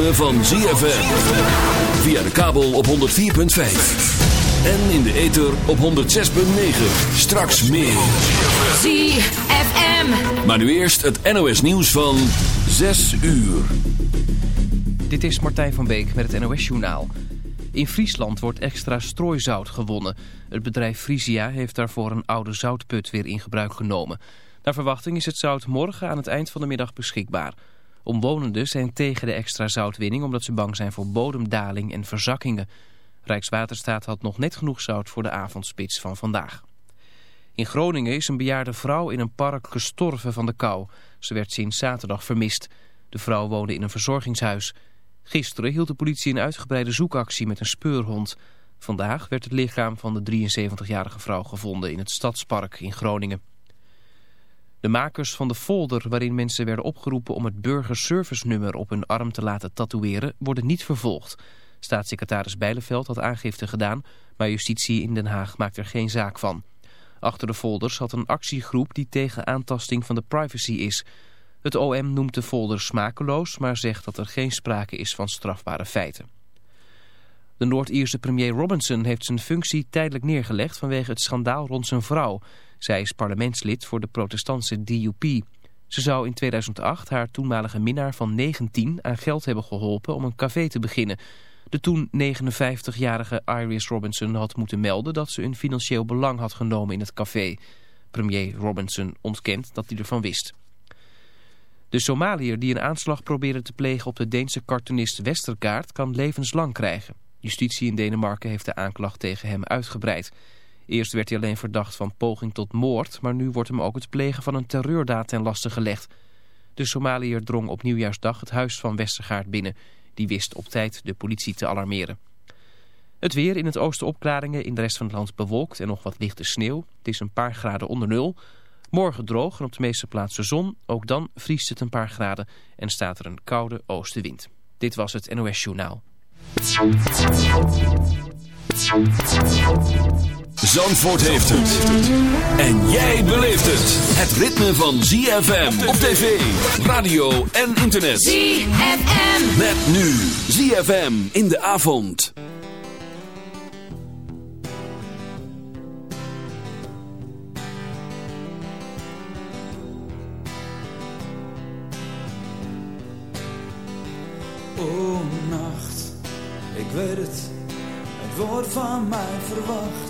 ritme van ZFM. Via de kabel op 104.5. En in de ether op 106.9. Straks meer. ZFM. Maar nu eerst het NOS nieuws van 6 uur. Dit is Martijn van Beek met het NOS Journaal. In Friesland wordt extra strooizout gewonnen. Het bedrijf Frisia heeft daarvoor een oude zoutput weer in gebruik genomen. Naar verwachting is het zout morgen aan het eind van de middag beschikbaar. Omwonenden zijn tegen de extra zoutwinning omdat ze bang zijn voor bodemdaling en verzakkingen. Rijkswaterstaat had nog net genoeg zout voor de avondspits van vandaag. In Groningen is een bejaarde vrouw in een park gestorven van de kou. Ze werd sinds zaterdag vermist. De vrouw woonde in een verzorgingshuis. Gisteren hield de politie een uitgebreide zoekactie met een speurhond. Vandaag werd het lichaam van de 73-jarige vrouw gevonden in het Stadspark in Groningen. De makers van de folder waarin mensen werden opgeroepen om het burgerservice-nummer op hun arm te laten tatoeëren worden niet vervolgd. Staatssecretaris Bijleveld had aangifte gedaan, maar justitie in Den Haag maakt er geen zaak van. Achter de folders had een actiegroep die tegen aantasting van de privacy is. Het OM noemt de folder smakeloos, maar zegt dat er geen sprake is van strafbare feiten. De Noord-Ierse premier Robinson heeft zijn functie tijdelijk neergelegd vanwege het schandaal rond zijn vrouw. Zij is parlementslid voor de protestantse DUP. Ze zou in 2008 haar toenmalige minnaar van 19 aan geld hebben geholpen om een café te beginnen. De toen 59-jarige Iris Robinson had moeten melden dat ze een financieel belang had genomen in het café. Premier Robinson ontkent dat hij ervan wist. De Somaliër die een aanslag probeerde te plegen op de Deense cartoonist Westergaard kan levenslang krijgen. Justitie in Denemarken heeft de aanklacht tegen hem uitgebreid. Eerst werd hij alleen verdacht van poging tot moord, maar nu wordt hem ook het plegen van een terreurdaad ten laste gelegd. De Somaliër drong op nieuwjaarsdag het huis van Westergaard binnen. Die wist op tijd de politie te alarmeren. Het weer in het oosten opklaringen, in de rest van het land bewolkt en nog wat lichte sneeuw. Het is een paar graden onder nul. Morgen droog en op de meeste plaatsen zon. Ook dan vriest het een paar graden en staat er een koude oostenwind. Dit was het NOS Journaal. Zandvoort heeft het. En jij beleeft het. Het ritme van ZFM op tv, radio en internet. ZFM. Met nu ZFM in de avond. O nacht, ik weet het, het wordt van mij verwacht.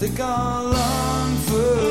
Dat ik al lang.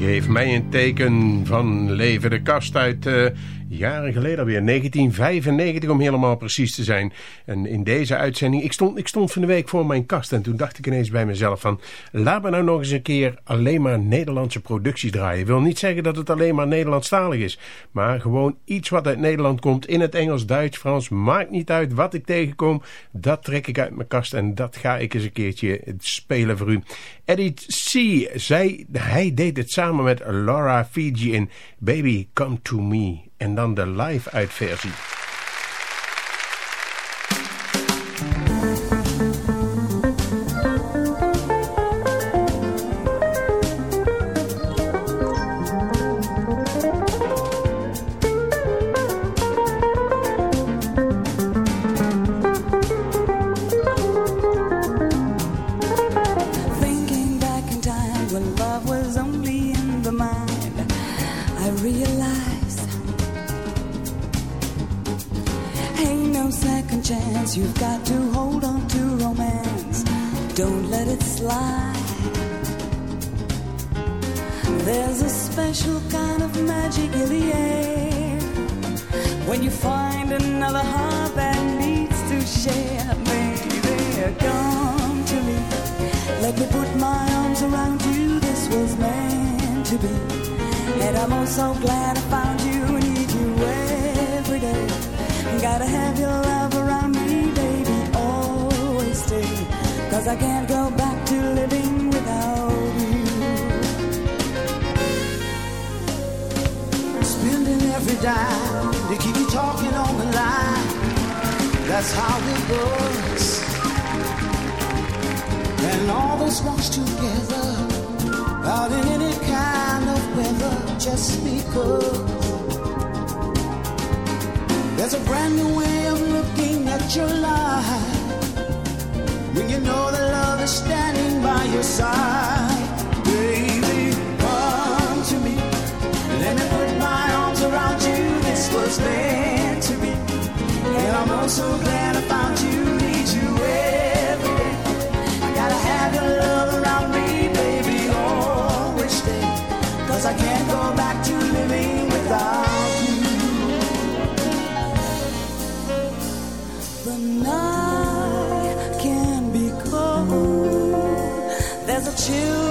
Geef mij een teken van leven. De kast uit uh, jaren geleden alweer, 1995 om helemaal precies te zijn. En in deze uitzending, ik stond, ik stond van de week voor mijn kast en toen dacht ik ineens bij mezelf van... laat me nou nog eens een keer alleen maar Nederlandse producties draaien. Wil niet zeggen dat het alleen maar Nederlandstalig is, maar gewoon iets wat uit Nederland komt in het Engels, Duits, Frans. Maakt niet uit wat ik tegenkom, dat trek ik uit mijn kast en dat ga ik eens een keertje spelen voor u. Eddie C, zij, hij deed het samen met Laura Fiji in Baby Come To Me. En dan de on the line. That's how it works. And all this walks together, out in any kind of weather, just because. There's a brand new way of looking at your life. When you know that love is standing by your side, baby, come to me. Let me put my arms around you. This was made. I'm so glad I found you, need you every day. I gotta have your love around me, baby, always I can't go back to living without you. The night can be cold, there's a chill.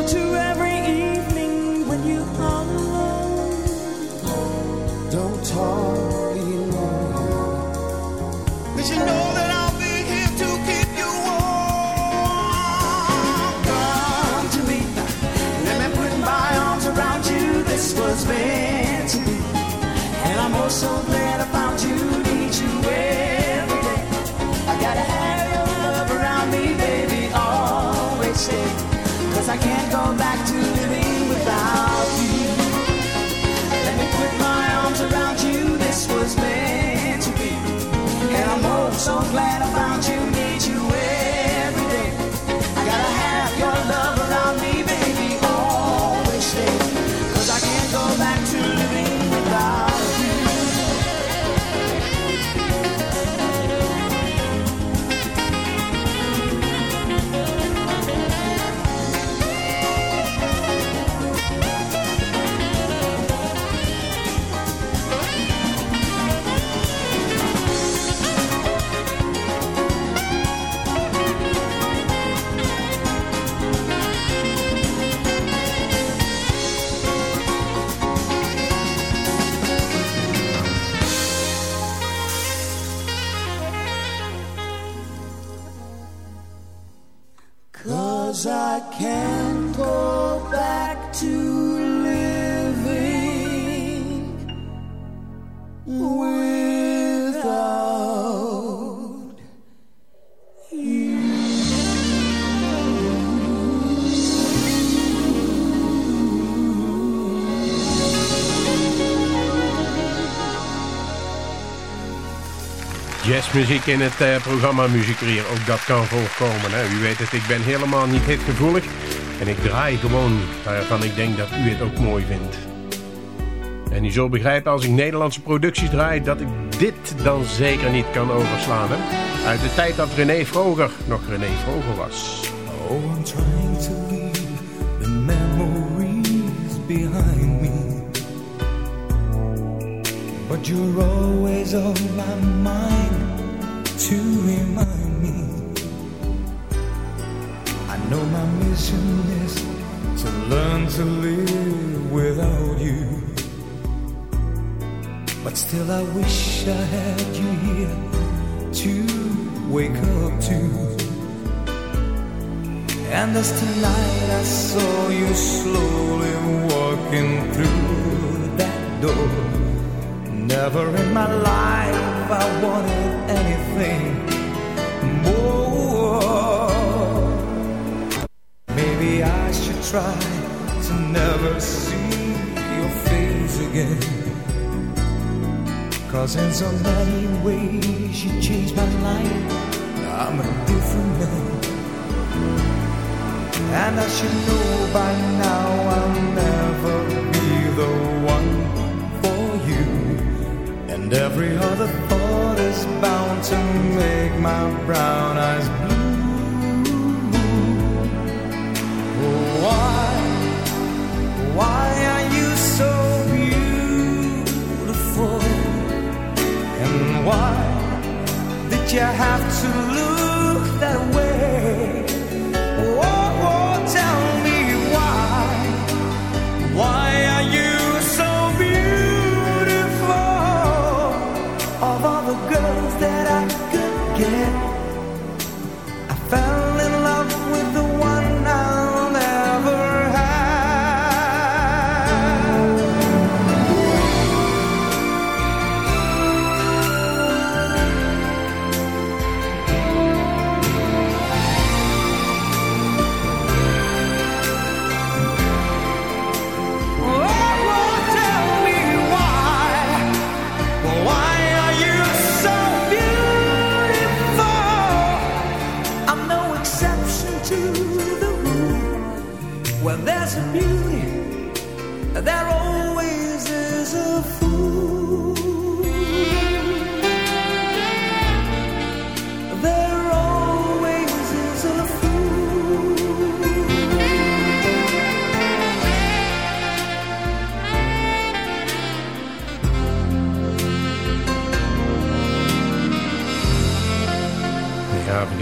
Muziek in het eh, programma Muziek. Ook dat kan voorkomen. Hè? U weet het, ik ben helemaal niet hitgevoelig. En ik draai gewoon waarvan ik denk dat u het ook mooi vindt. En u zult begrijpen, als ik Nederlandse producties draai... dat ik dit dan zeker niet kan overslaan. Hè? Uit de tijd dat René Vroger nog René Vroger was. Oh, I'm trying to leave the memories behind me. But you're always on my mind to remind me. I know my mission is to learn to live without you. But still, I wish I had you here to wake up to. And as tonight I saw you slowly walking through that door. Never in my life I wanted try to never see your face again. Cause in so many ways you changed my life. I'm a different man. And I should know by now I'll never be the one for you. And every other thought is bound to make my brown eyes blue. You so beautiful and why that you have to look that way?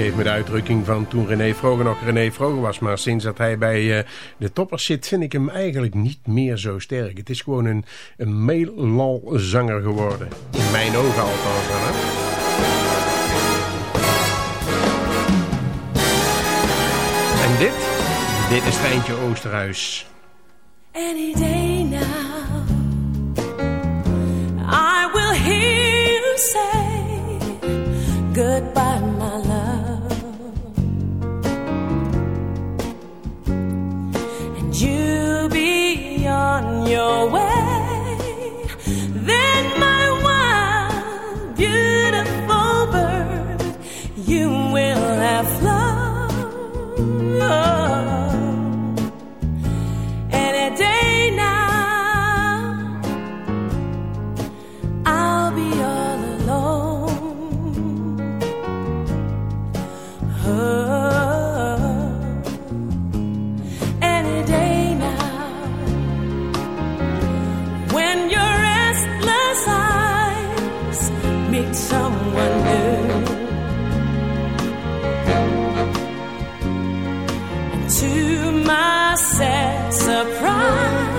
Ja, vergeef me de uitdrukking van toen René Vroger nog René Vroger was. Maar sinds dat hij bij eh, de toppers zit, vind ik hem eigenlijk niet meer zo sterk. Het is gewoon een, een meelal-zanger geworden. In mijn ogen althans. Hè? En dit? Dit is Treintje Oosterhuis. Any day now, I will hear you say goodbye, my on your way. My sad surprise.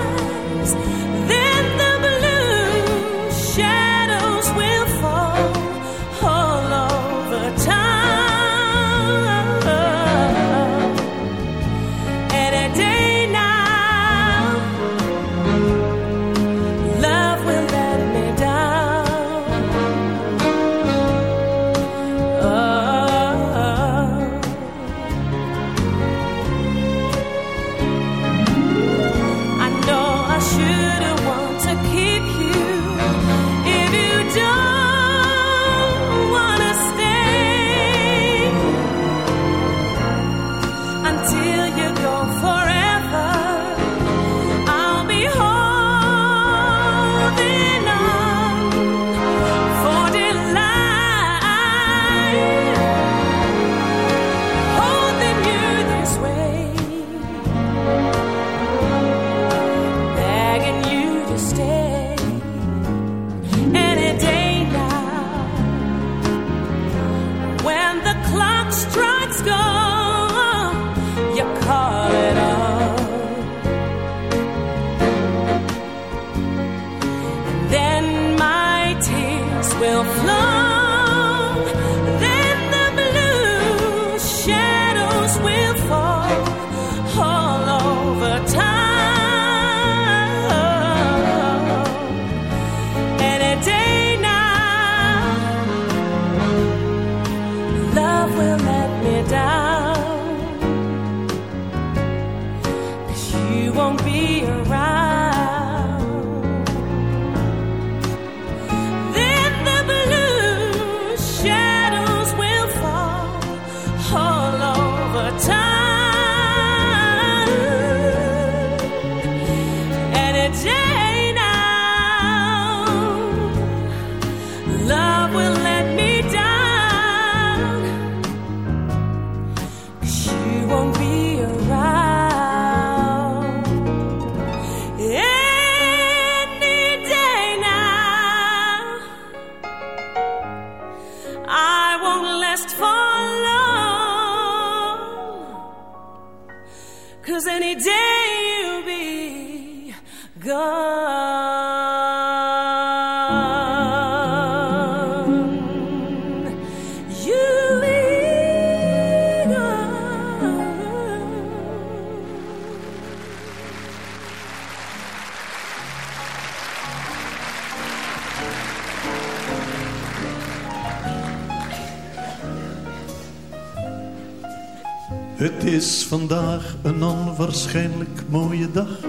Is vandaag een onwaarschijnlijk mooie dag.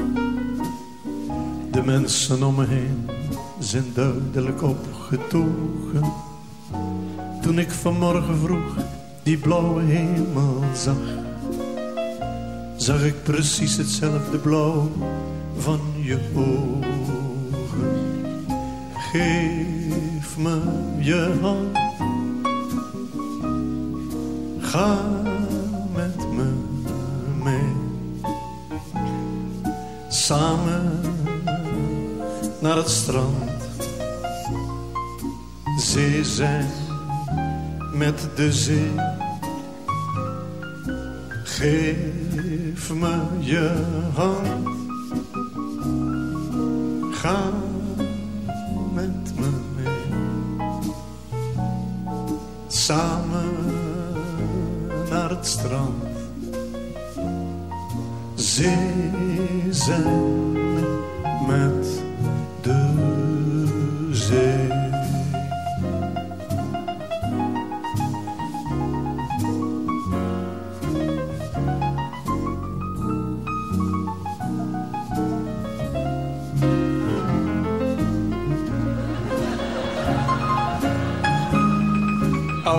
De mensen om me heen zijn duidelijk opgetogen. Toen ik vanmorgen vroeg die blauwe hemel zag, zag ik precies hetzelfde blauw van je ogen. Geef me je hand, ga Samen naar het strand, zee zijn met de zee. Geef me je hand,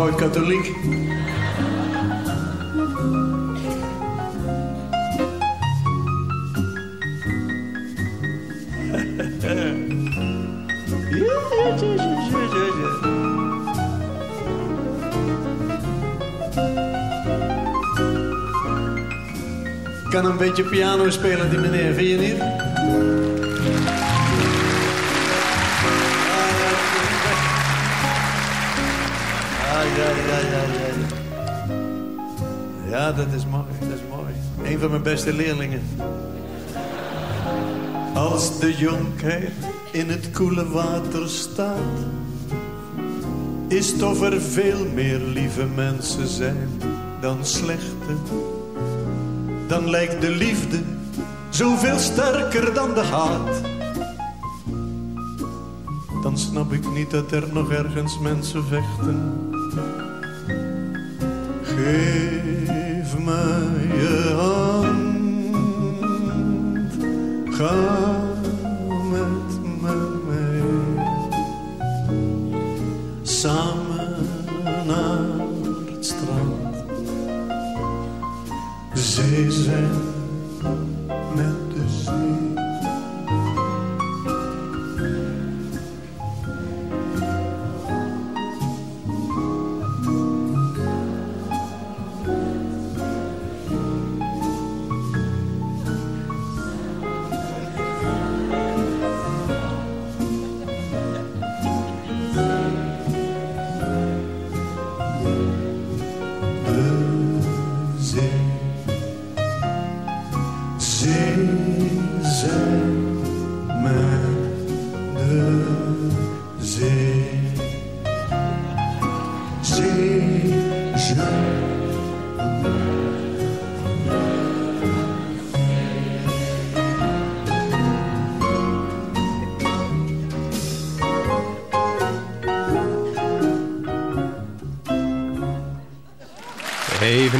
Oude katholiek. Kan een beetje piano spelen, die meneer, vind je niet? Ja, dat is mooi, dat is mooi. Een van mijn beste leerlingen. Als de jonkheid in het koele water staat, is of er veel meer lieve mensen zijn dan slechte. Dan lijkt de liefde zoveel sterker dan de haat. Dan snap ik niet dat er nog ergens mensen vechten. Geef ga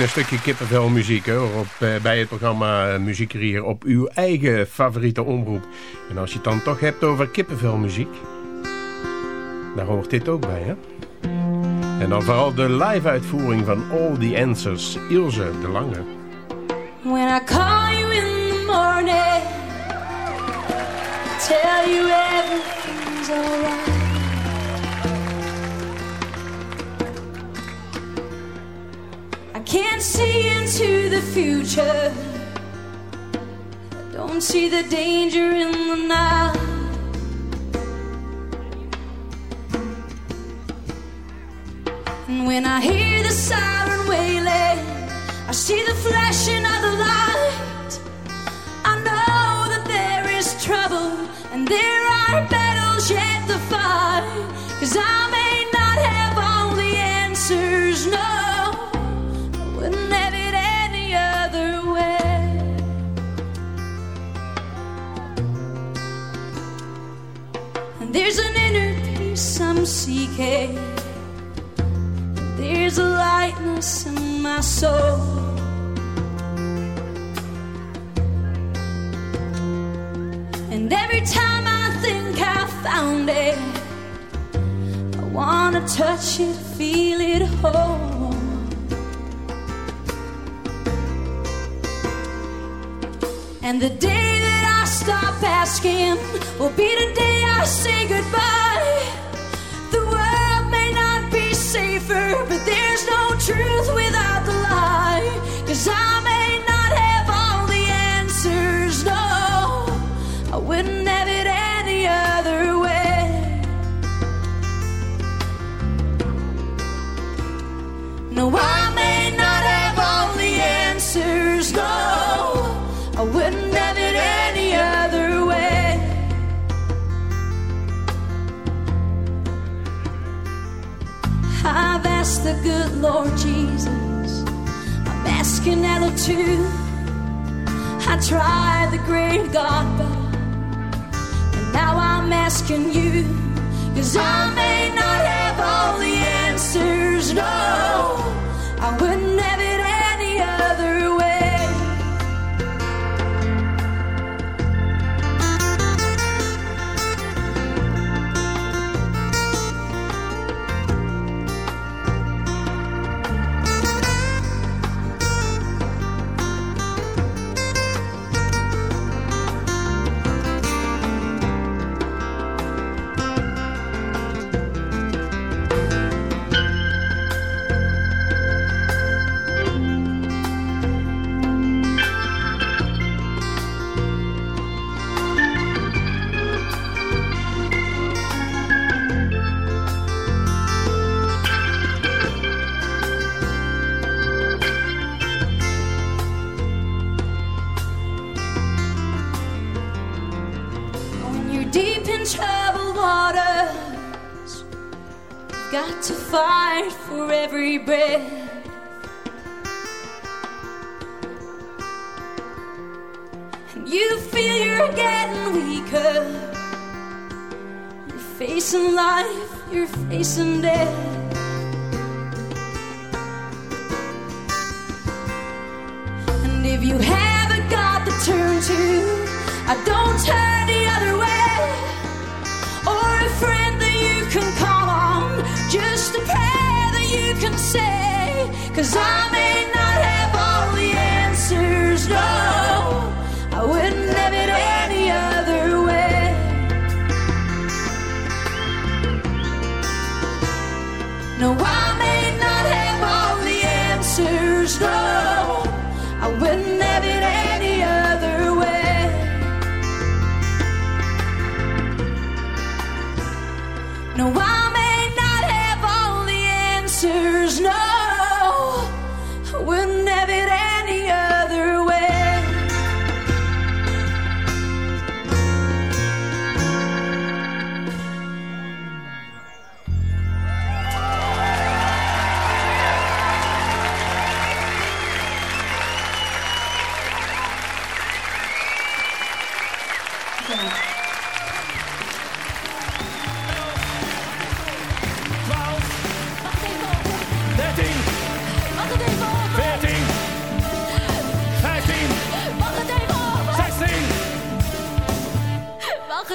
een stukje kippenvelmuziek op, eh, bij het programma Muziek hier op uw eigen favoriete omroep. En als je het dan toch hebt over kippenvelmuziek, daar hoort dit ook bij hè. En dan vooral de live uitvoering van All the Answers, Ilse de Lange. When I call you in the morning, tell you. Can't see into the future. I don't see the danger in the night. And when I hear the siren wailing, I see the flashing of the light. I know that there is trouble and there are battles yet to fight. Cause I I'm seeking. There's a lightness in my soul. And every time I think I found it, I wanna touch it, feel it whole. And the day that I stop asking will be the day I say goodbye. But there's no truth without the lie. Cause I may not have all the answers, no, I wouldn't have it any other way. No, I good Lord Jesus. I'm asking Ella too. I tried the great God, but now I'm asking you. Cause I may not have all the answers, no. I wouldn't have breath. And you feel you're getting weaker. You're facing life, you're facing death. And if you haven't got to turn to, I don't turn can say. Cause I may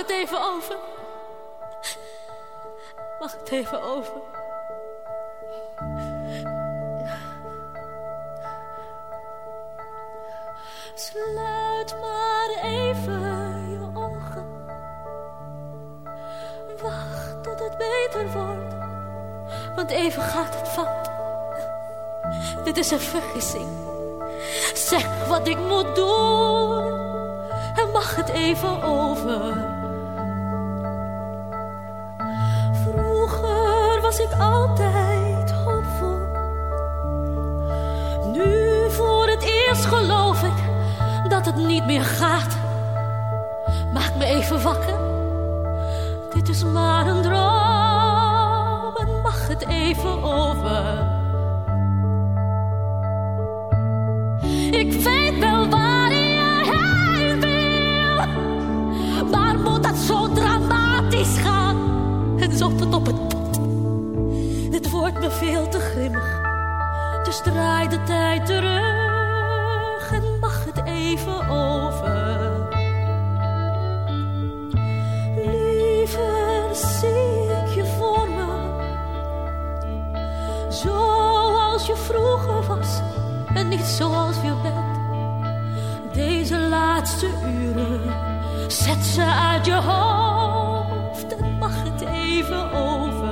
het even over? Mag het even over? Sluit maar even je ogen. Wacht tot het beter wordt. Want even gaat het fout. Dit is een vergissing. Zeg wat ik moet doen. En mag het even over. Was ik altijd hoopvol. Nu voor het eerst geloof ik dat het niet meer gaat. Maak me even wakker. Dit is maar een droom en mag het even over. Wordt me veel te grimmig. Dus draai de tijd terug en mag het even over. Liever zie ik je voor me. Zoals je vroeger was en niet zoals je bent. Deze laatste uren, zet ze uit je hoofd en mag het even over.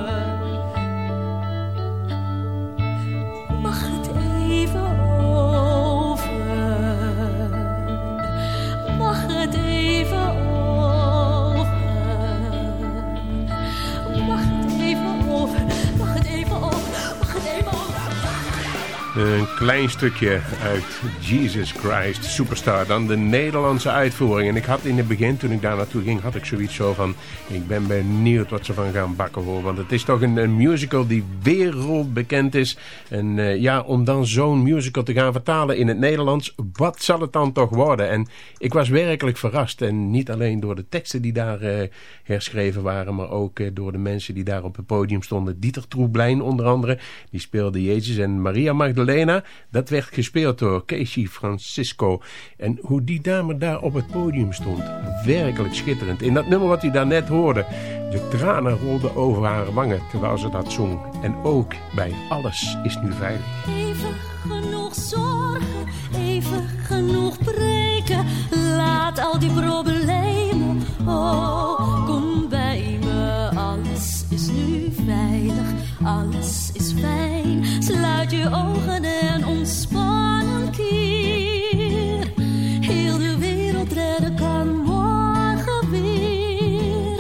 Klein stukje uit Jesus Christ Superstar. Dan de Nederlandse uitvoering. En ik had in het begin, toen ik daar naartoe ging, had ik zoiets zo van... Ik ben benieuwd wat ze van gaan bakken hoor. Want het is toch een, musical die wereldbekend is. En eh, ja, om dan zo'n musical te gaan vertalen in het Nederlands... Wat zal het dan toch worden? En ik was werkelijk verrast. En niet alleen door de teksten die daar eh, herschreven waren... maar ook eh, door de mensen die daar op het podium stonden. Dieter Troeblijn onder andere. Die speelde Jezus. En Maria Magdalena, dat werd gespeeld door Casey Francisco. En hoe die dame daar op het podium stond, werkelijk schitterend. In dat nummer wat u daarnet hoorde, de tranen rolden over haar wangen terwijl ze dat zong. En ook bij Alles is nu veilig. Even genoeg zorgen, even genoeg breken. Laat al die problemen, oh, kom bij me. Alles is nu veilig, alles is fijn. Sluit je ogen en ontspan een keer. Heel de wereld redden kan morgen weer.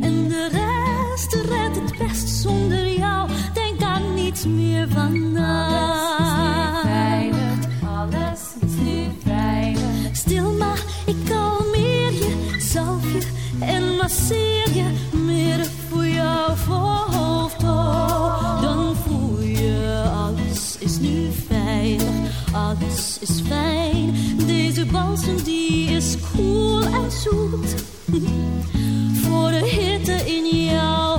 En de rest redt het best zonder jou. Denk aan niets meer vandaag. Alles is nu veilig. Stil maar, ik kalmeer je, zalf je en masseer je. Meer voor jouw voorhoofd, oh. Is nu veilig. Alles is fijn. Deze balsem die is koel en zoet. Voor de hitte in jouw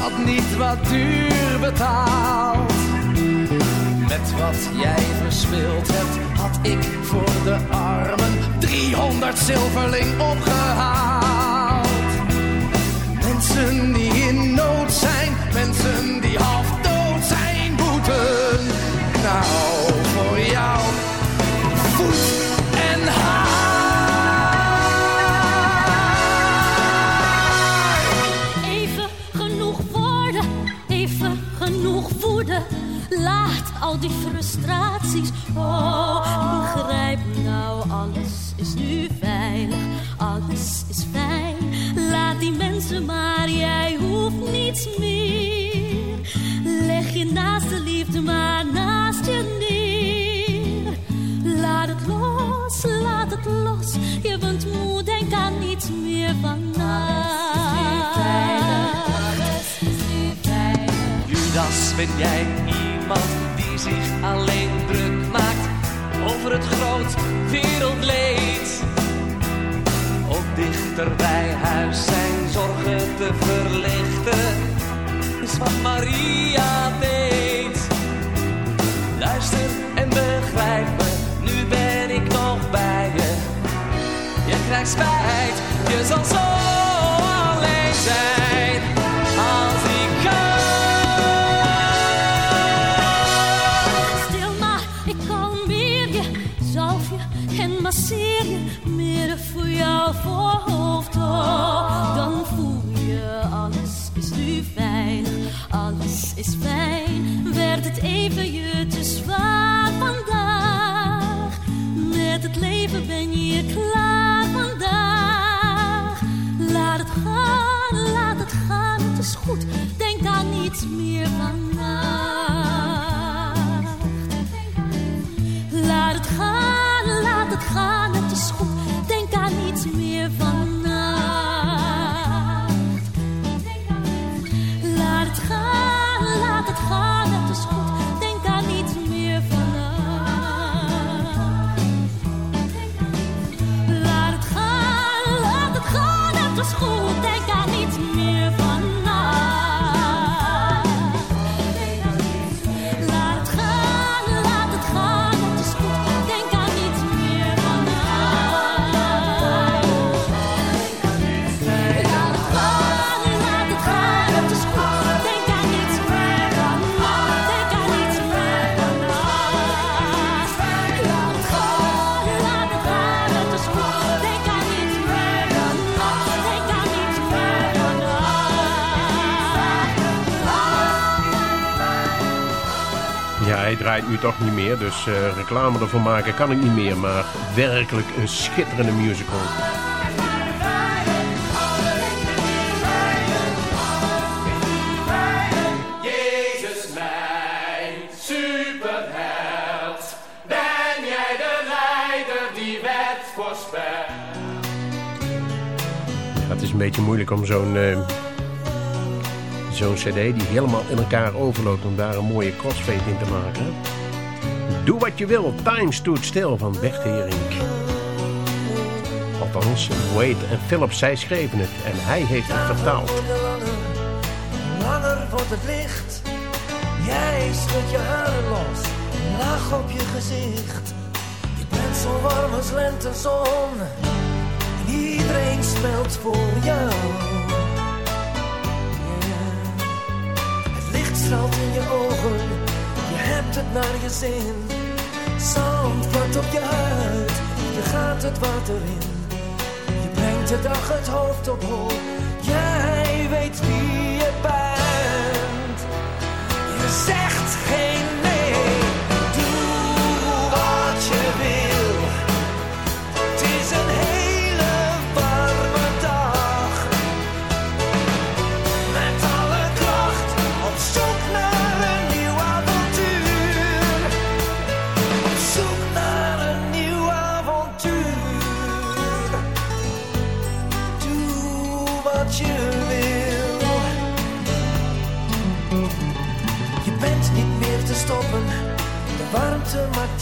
dat niet wat duur betaald? Met wat jij verspeeld hebt, had ik voor de armen 300 zilverling opgehaald. Mensen die in nood zijn, mensen die half dood zijn, boeten. Nou, frustraties, oh, begrijp nou, alles is nu veilig, alles is fijn. Laat die mensen maar, jij hoeft niets meer. Leg je naast de liefde maar naast je neer. Laat het los, laat het los. Je bent moe, denk aan niets meer vandaag. Alles is nu veilig. Judas, ben jij iemand alleen druk maakt over het groot wereldleed? dichter bij huis zijn zorgen te verlichten. Is wat Maria deed. Luister en begrijp me, nu ben ik nog bij je. Je krijgt spijt, je zal zo alleen zijn zalf je en masseer je midden voor jouw voorhoofd. Oh, dan voel je alles is nu fijn, alles is fijn. Werd het even je te zwaar vandaag? Met het leven ben je klaar vandaag. Laat het gaan, laat het gaan, het is goed. Denk daar niets meer van na. Het gaan, laat het gaan, het is goed. Toch niet meer, dus eh, reclame ervan maken kan ik niet meer. Maar werkelijk een schitterende musical. Ja, het is een beetje moeilijk om zo'n eh, zo'n cd die helemaal in elkaar overloopt... om daar een mooie crossfade in te maken. Doe wat je wil, Time Stood Still van Bert Hering. Althans, Wade en Phillips, zij schreven het en hij heeft het vertaald. Langer wordt het licht. Jij schudt je haren los. Lach op je gezicht. Je bent zo warm als lentezon. En iedereen smelt voor jou. Het licht straalt in je ogen. Je hebt het naar je zin. Zand plakt op je huid. Je gaat het water in. Je brengt de dag het hoofd op hol.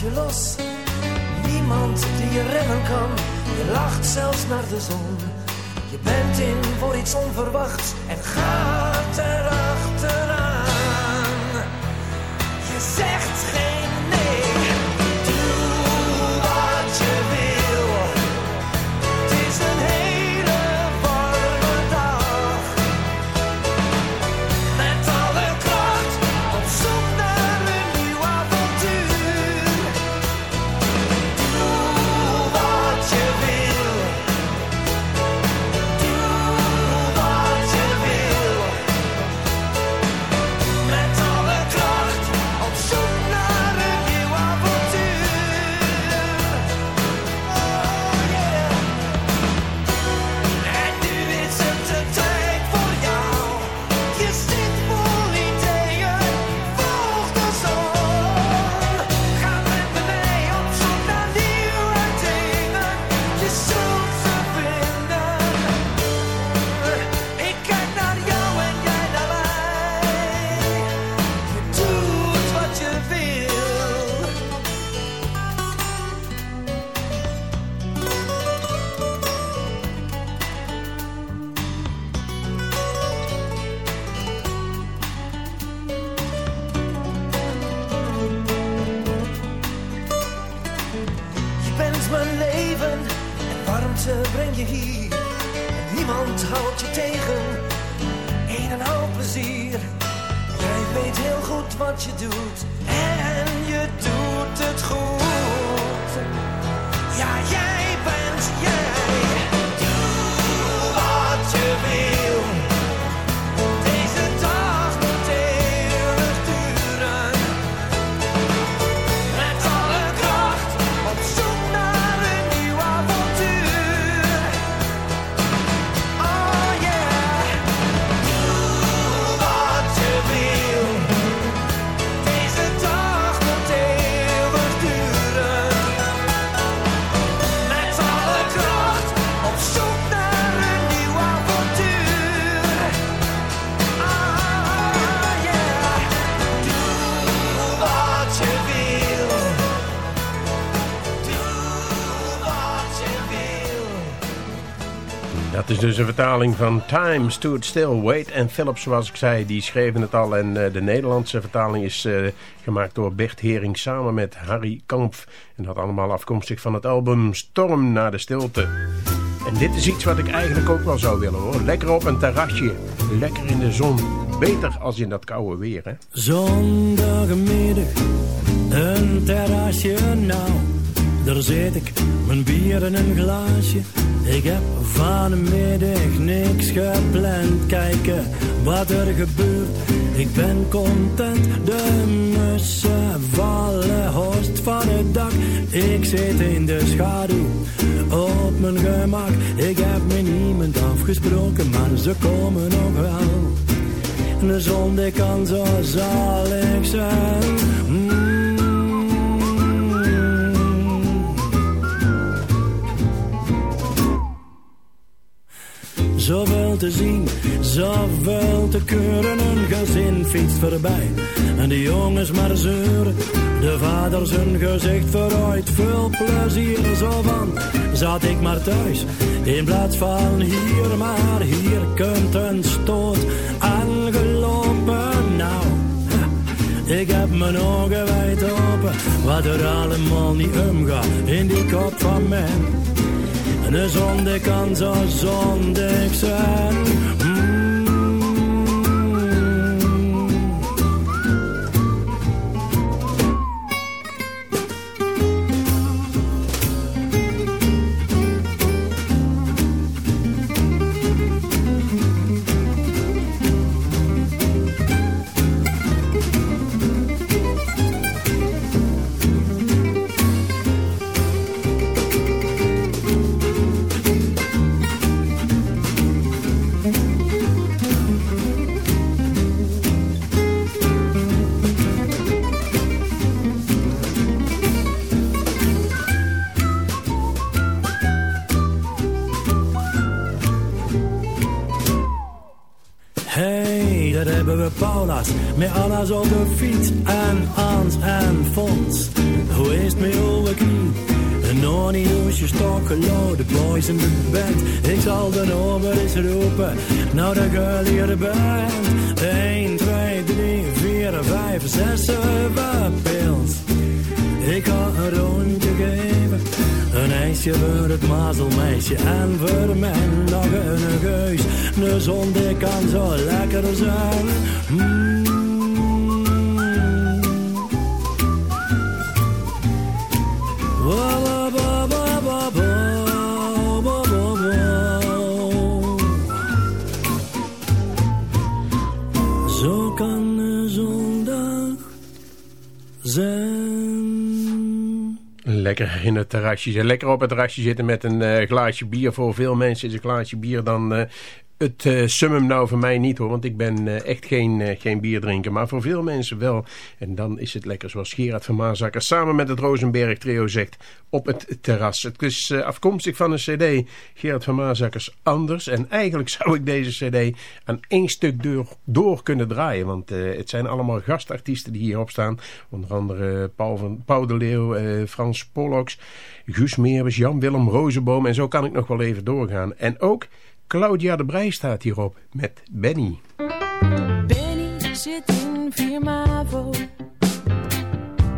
Je los. Niemand die je remmen kan. Je lacht zelfs naar de zon. Je bent in voor iets onverwachts en gaat erachteraan. Is dus een vertaling van Time Stood Still. Wade en Phillips, zoals ik zei, die schreven het al. En eh, de Nederlandse vertaling is eh, gemaakt door Bert Hering samen met Harry Kampf. En dat allemaal afkomstig van het album Storm naar de Stilte. En dit is iets wat ik eigenlijk ook wel zou willen hoor. Lekker op een terrasje, lekker in de zon. Beter als in dat koude weer hè. Zondagmiddag, een terrasje nou. Daar zit ik, mijn bier in een glaasje. Ik heb vanmiddag niks gepland. Kijken wat er gebeurt. Ik ben content, de mussen vallen host van het dak. Ik zit in de schaduw, op mijn gemak. Ik heb met niemand afgesproken, maar ze komen nog wel. De zon die kan zo zalig zijn. Zoveel te zien, zoveel te keuren. Een gezin fietst voorbij en de jongens maar zeuren. De vader zijn gezicht vooruit, veel plezier. Zo van, zat ik maar thuis, in plaats van hier. Maar hier kunt een stoot aangelopen. Nou, ik heb mijn ogen wijd open, wat er allemaal niet omgaat in die kop van mij. Een zonde kan zo zondig zijn. Met Anna's op de fiets en Ans en Fons. Hoe is het met oude knie? En nog niet hoe je stokken de boys in de band. Ik zal de over eens roepen, nou de girl hier bent. 1, 2, 3, 4, 5, 6, 7 pils. Ik ga een rondje geven, een ijsje voor het mazelmeisje en voor mij nog een geus. De zon die kan zo lekker zijn. Mm. Lekker in het terrasje. Lekker op het terrasje zitten met een eh, glaasje bier. Voor veel mensen is een glaasje bier dan eh, het eh, summum nou voor mij niet hoor. Want ik ben eh, echt geen, eh, geen bierdrinker. Maar voor veel mensen wel. En dan is het lekker zoals Gerard van Maasakker samen met het Rosenberg trio zegt. Op het terras. Het is afkomstig van een cd. Gerard van Maasakkers Anders. En eigenlijk zou ik deze cd aan één stuk door, door kunnen draaien. Want het zijn allemaal gastartiesten die hierop staan. Onder andere Paul, van, Paul de Leeuw, Frans Pollux, Guus Meeuwis, Jan-Willem Rozenboom. En zo kan ik nog wel even doorgaan. En ook Claudia de Brij staat hierop met Benny. Benny zit in Viermavo.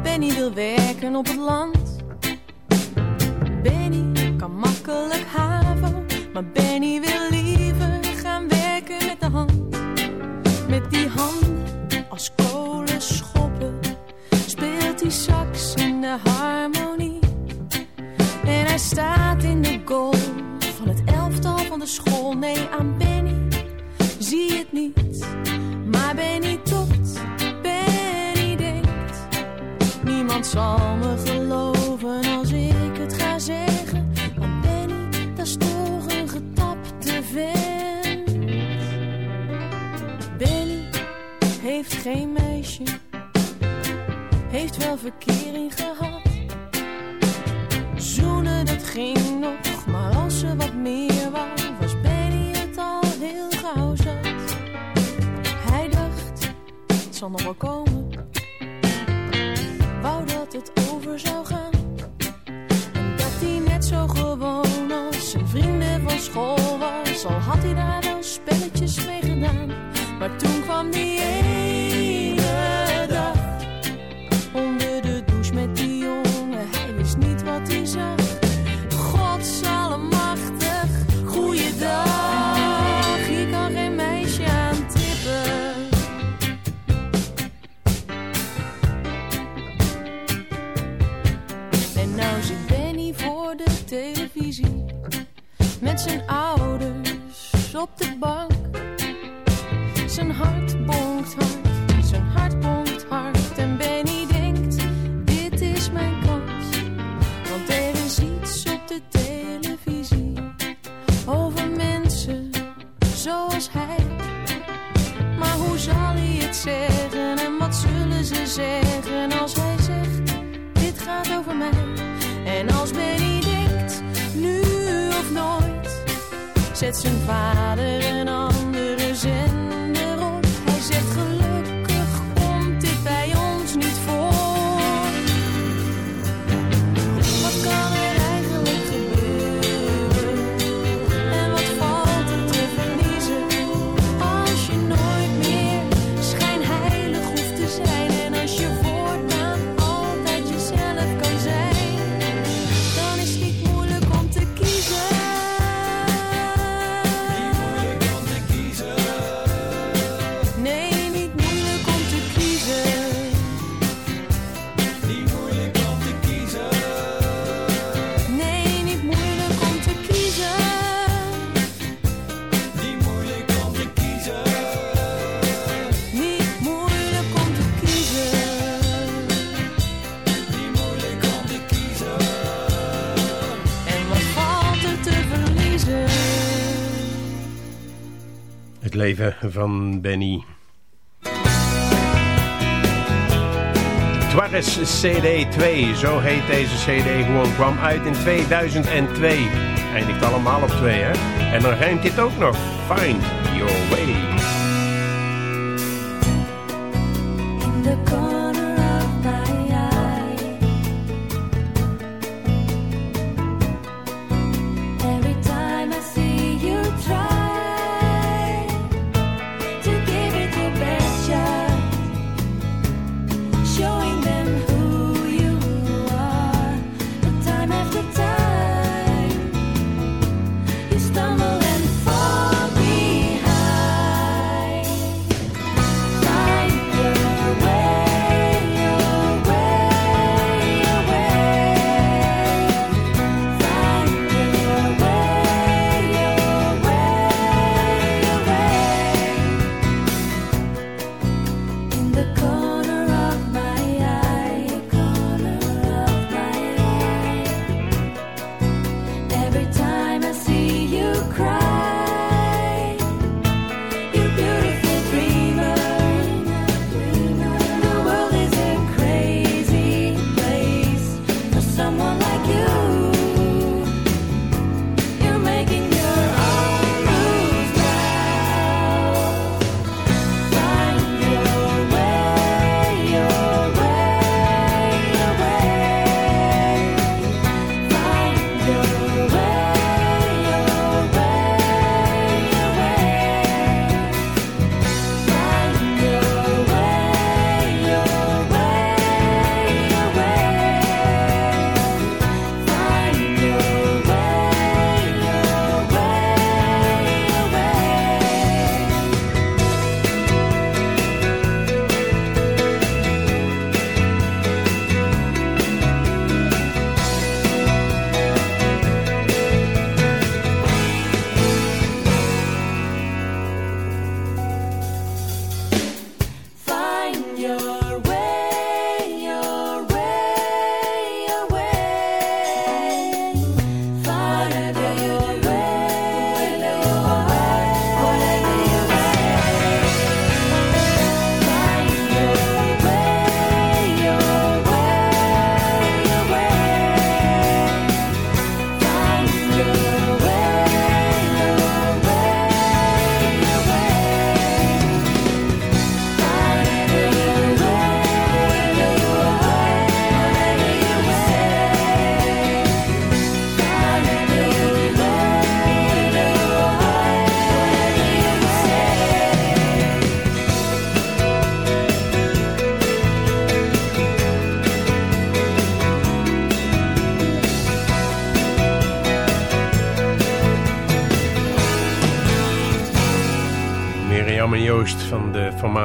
Benny wil werken op het land. Benny Maar Benny wil liever gaan werken met de hand. Met die handen als kolen schoppen. Speelt hij sax in de harmonie. En hij staat in de goal van het elftal van de school. Nee, aan Benny zie het niet. Maar Benny tot, Benny denkt. Niemand zal me geloven als ik het ga zeggen. Want Benny, dat is toch een getapte vent. Benny heeft geen meisje. Heeft wel verkering gehad. Zoenen, dat ging nog. Als ze wat meer wou, was Benny het al heel gauw zat. Hij dacht, het zal nog wel komen. Wou dat het over zou gaan. En dat hij net zo gewoon als zijn vrienden van school was. Al had hij daar wel spelletjes mee gedaan. Maar toen kwam die ene dag. Onder de douche met die jongen, hij wist niet wat hij zag. Met zijn ouders op de bank. Zijn hart bonkt hard, zijn hart bonkt hard. En Benny denkt, dit is mijn kans. Want er is iets op de televisie. Over mensen zoals hij. Maar hoe zal hij het zeggen en wat zullen ze zeggen zet zijn vader een Het leven van Benny. Dwares CD 2, zo heet deze CD gewoon, kwam uit in 2002. Eindigt allemaal op 2, hè? En dan rijmt dit ook nog. Find your way. In the corner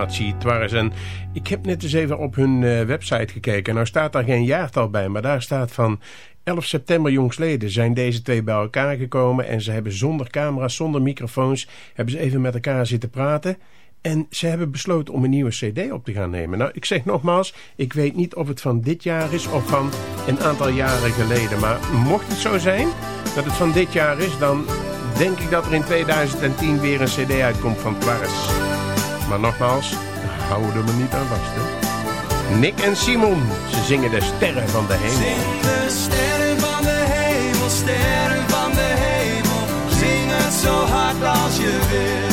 formatie ik heb net eens even op hun uh, website gekeken. Nou staat daar geen jaartal bij, maar daar staat van 11 september jongsleden zijn deze twee bij elkaar gekomen. En ze hebben zonder camera's, zonder microfoons, hebben ze even met elkaar zitten praten. En ze hebben besloten om een nieuwe cd op te gaan nemen. Nou, ik zeg nogmaals, ik weet niet of het van dit jaar is of van een aantal jaren geleden. Maar mocht het zo zijn dat het van dit jaar is, dan denk ik dat er in 2010 weer een cd uitkomt van Twarres. Maar nogmaals, houden er me niet aan vast. Hè? Nick en Simon, ze zingen de sterren van de hemel. Zing de sterren van de hemel, sterren van de hemel. Zing het zo hard als je wil.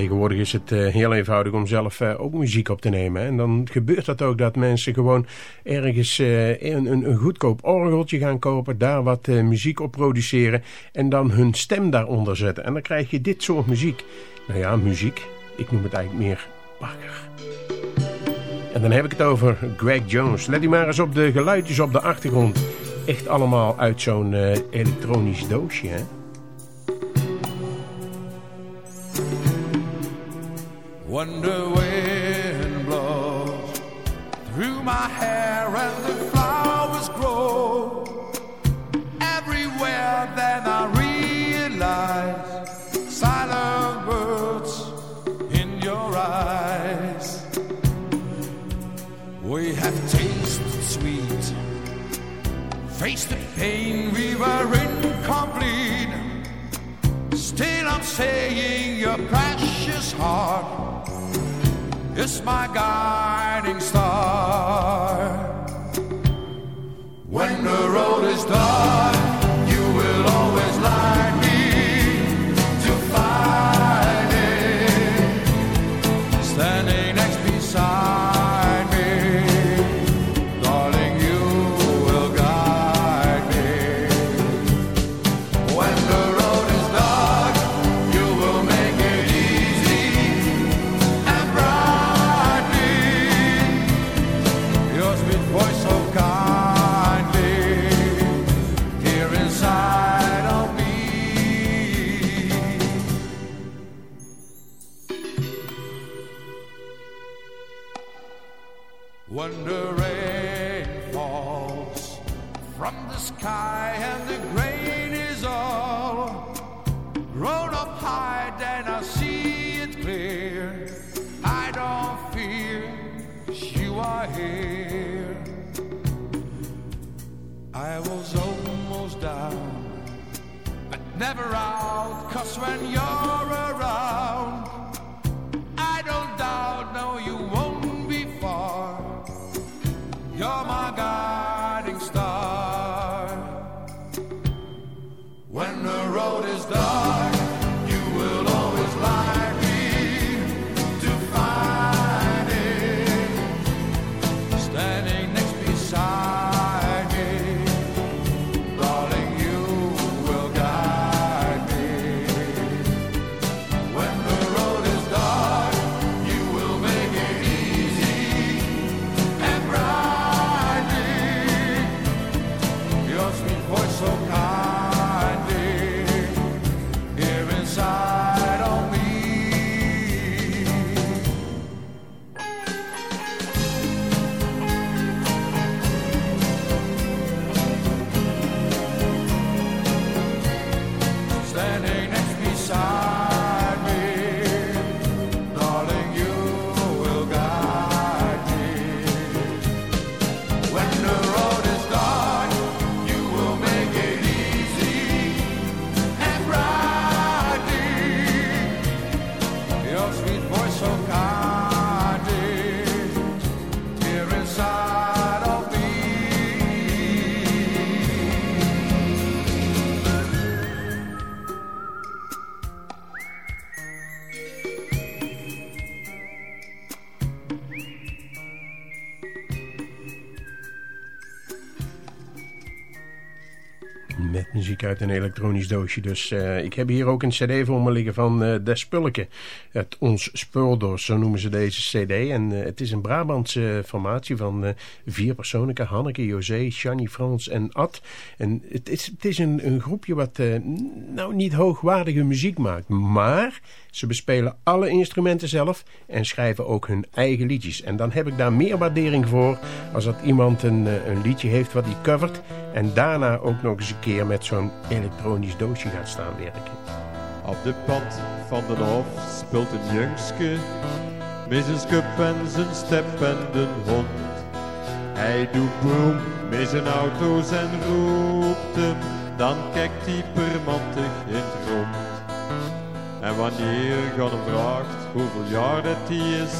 Tegenwoordig is het uh, heel eenvoudig om zelf uh, ook muziek op te nemen. En dan gebeurt dat ook dat mensen gewoon ergens een, een, een, goedkoop orgeltje gaan kopen. Daar wat muziek op produceren. En dan hun stem daaronder zetten. En dan krijg je dit soort muziek. Nou ja, muziek. Ik noem het eigenlijk meer bakker. En dan heb ik het over Greg Jones. Let u maar eens op de geluidjes op de achtergrond. Echt allemaal uit zo'n elektronisch doosje, hè? The wind blows through my hair and the flowers grow everywhere, then I realize silent words in your eyes. We have tasted sweet, faced the pain, we were incomplete. Still, I'm saying your precious heart is my guiding star. When the road is dark, elektronisch doosje. Dus eh, ik heb hier ook een cd voor me liggen van eh Des. Het Ons Speurdoos, zo noemen ze deze cd. En eh, het is een Brabantse formatie van vier personen. Hanneke, José, Shani, Frans en Ad. En het is, het is een, een groepje wat nou niet hoogwaardige muziek maakt. Maar ze bespelen alle instrumenten zelf en schrijven ook hun eigen liedjes. En dan heb ik daar meer waardering voor als dat iemand een, een liedje heeft wat hij covert... en daarna ook nog eens een keer met zo'n elektronisch doosje gaat staan werken. Op de pad van de hof speelt een jongske met zijn skup en zijn step en de hond. Hij doet boem met zijn auto's en roept hem, dan kijkt hij permantig in het rond. En wanneer God hem vraagt hoeveel jaar dat hij is,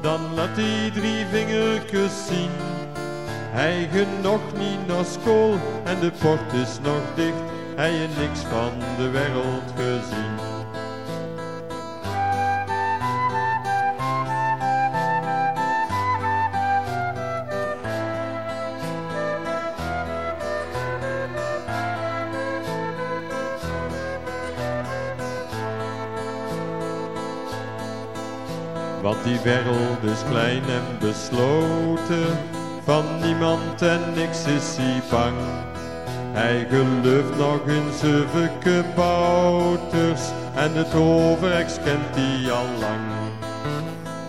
dan laat hij drie vingertjes zien. Hij nog niet naar school en de poort is nog dicht hij je niks van de wereld gezien. Wat die wereld is klein en besloten, van niemand en niks is hij bang. Hij gelooft nog in zeven kabouters en het overheks kent hij al lang.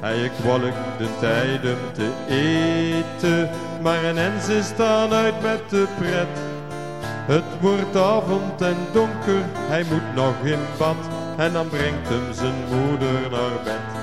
Hij kwalkt de tijd om te eten, maar een ens is dan uit met de pret. Het wordt avond en donker, hij moet nog in bad en dan brengt hem zijn moeder naar bed.